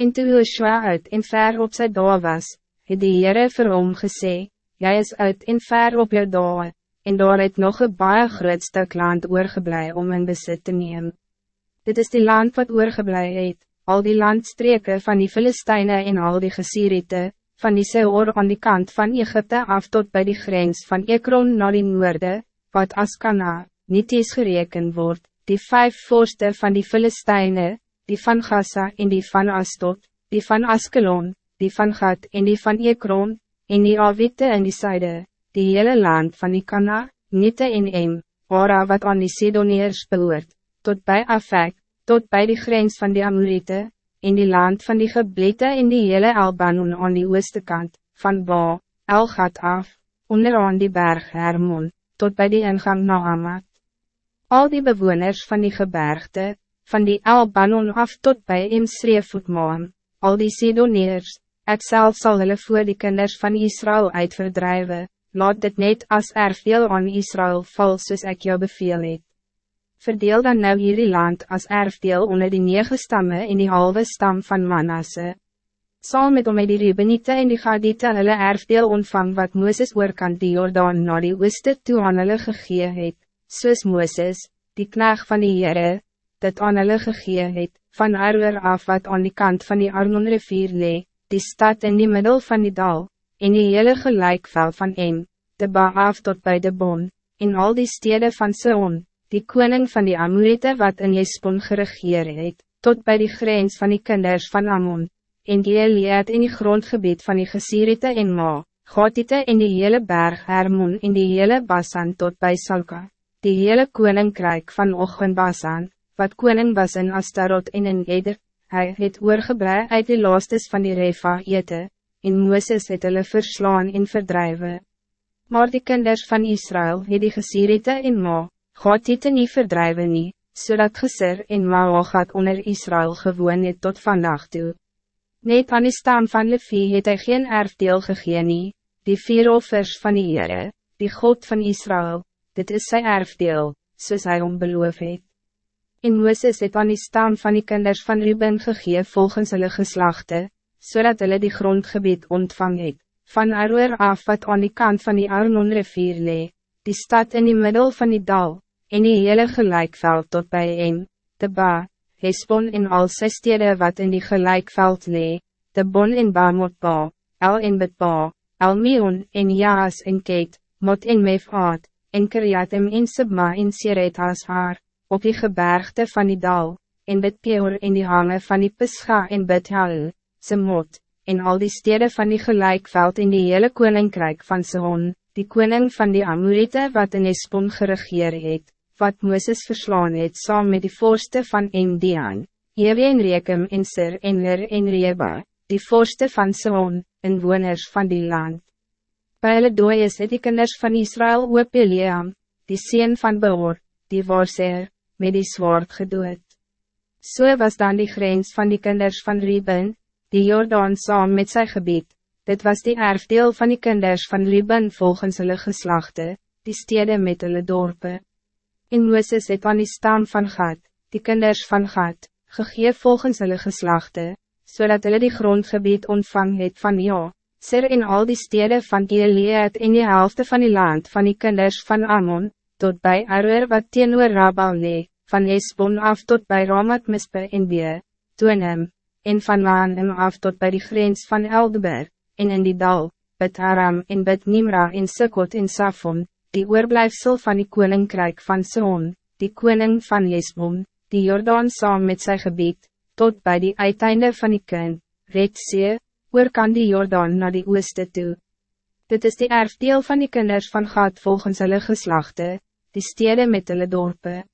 En toe Joshua uit en ver op sy dae was, het die Heere vir hom gesê, Jy is uit en ver op jou dae, en daar het nog een baie groot stuk land oorgeblij om in besit te neem. Dit is die land wat oorgeblij het, al die landstreken van die Filisteine en al die Gesiriete, van die Seor aan die kant van Egypte af tot bij die grens van Ekron naar die noorde, wat Askana, niet eens gereken wordt, die vijf voorste van die Filisteine, die van Gaza en die van Astot, die van Askelon, die van Gat en die van Ekron, en die Avite en die Zuide, die hele land van die Kana, Nite en Em, Ora wat aan die Sidoniërs behoort, tot bij Afek, tot bij die grens van die Amorite, in die land van die geblete en die hele Albanon aan die ooste kant, van Ba, Elgat af, onderaan die berg Hermon, tot bij die ingang na Amat. Al die bewoners van die gebergte, van die Albanon af tot bij Imsreevoetmaan, al die Sidoneers, ek self sal hulle voor die kinders van Israël uitverdrijven, laat dit net as erfdeel aan Israël val soos ek jou beveel het. Verdeel dan nou hierdie land as erfdeel onder die negen stammen in die halve stam van Manasse. Saam met om die Rubenite en die Gadite hulle erfdeel ontvang wat Mooses oorkant die Jordaan na die ooste toe aan hulle gegee het, soos Mooses, die knecht van die Heere, dit aan hulle gegee het, van Arwer af wat aan die kant van die Arnon rivier lee, die stad in die middel van die dal, en die hele gelijkvel van Em, de ba af tot bij de Bon, in al die steden van Seon, die koning van die Amorite wat in Jespon geregeer het, tot bij die grens van die kinders van Amon, en die Eliad in die grondgebied van die Gesirite en Ma, Gotite in die hele berg Hermon in die hele Basan tot bij Salka, die hele koninkrijk van Och en Basan, wat koning was in Astarot en in Eder, hij het oorgebrei uit die laastes van die Refa ete, en Mooses het hulle verslaan en verdrijven. Maar die kinders van Israël het die gesierite en Ma, God het nie verdrijven nie, zodat Geser en Ma gaat onder Israël gewoon het tot vandaag toe. Net aan die stam van Levi het hy geen erfdeel gegeen nie, die vier offers van die Heere, die God van Israël, dit is zijn erfdeel, soos hy om beloof het. En Mooses het aan die stam van die kinders van Ruben gegee volgens hulle geslachte, zodat hulle die grondgebied ontvang het, van Aroer af wat aan die kant van die Arnon rivier lee, die stad in die middel van die dal, en die hele gelijkveld tot bij een, de Ba, Hesbon en al sy stede wat in die gelijkveld lee, de Bon en Ba Mot Ba, El en Bet Ba, El Meon en Jaas en Ket, Mot en Mefaat, en Kiriatem en Sibma en Siretas haar op die gebergte van die dal, en bid Peor in die hange van die Pisga en bid Hal, Semot, en al die steden van die gelijkveld in die hele koninkrijk van Sehon, die koning van die Amorite wat in Espon geregeer het, wat Mooses verslaan het saam met die voorste van Endian, Ewe en Rekem en Sir en Ler en Reba, die voorste van Sehon, inwoners van die land. Bij hulle dooies het die kinders van Israël oop Eliam, die sien van Beor, die waarseer, met die zwaard gedood. So was dan die grens van die kinders van Ruben, die Jordaan saam met zijn gebied, dit was die erfdeel van die kinders van Ruben volgens hulle geslachte, die steden met hulle dorpe. In Mooses het aan die stam van Gad, die kinders van Gad, gegeef volgens hulle geslachte, zodat hulle die grondgebied ontvang het van Ja, Sir in al die steden van Gilead in die helft van die land van die kinders van Ammon, tot bij Arwer wat teenoor Rabal lee, van Esbon af tot bij Ramat Mispe en Bee, Toenem, en van Maanem af tot bij de grens van Eldeber, en in die dal, Bet Aram en Bet Nimra en Sukkot en Safon, die oorblijfsel van die koninkrijk van Seon, die koning van Esbon, die Jordaan saam met zijn gebied, tot bij die uiteinde van die kin, Retsee, oor kan die Jordaan naar die ooste toe. Dit is die erfdeel van die kinders van God volgens hulle geslachten, die steden met hulle dorpen.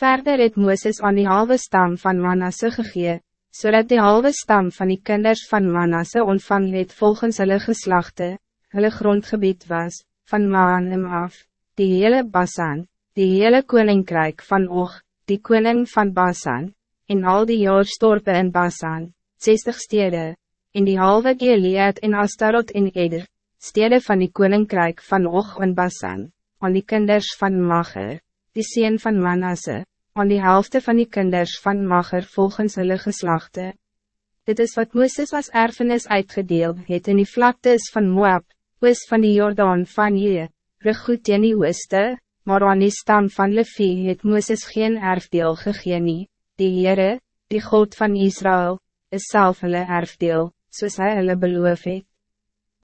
Verder het Mooses aan die halve stam van Manasse gegee, zodat die halve stam van die kinders van Manasse ontvang het volgens hulle geslachte, hulle grondgebied was, van Maanem af, die hele Basan, die hele koninkrijk van Og, die koning van Basan, en al die jaarstorpe in Basan, 60 steden, in die halve Gilead en Astarot in Eder, steden van die koninkrijk van Og en Basan, aan die kinders van Mager, die sien van Manasse, aan die helft van die kinders van Mager volgens hulle geslachten. dit is wat Mooses als erfenis uitgedeeld het in die vlaktes van Moab, oos van die Jordaan van je, regoed in die ooste, maar aan die stam van Levi het Mooses geen erfdeel gegeen nie, die Heere, die God van Israël, is zelf hulle erfdeel, soos hy hulle beloof het.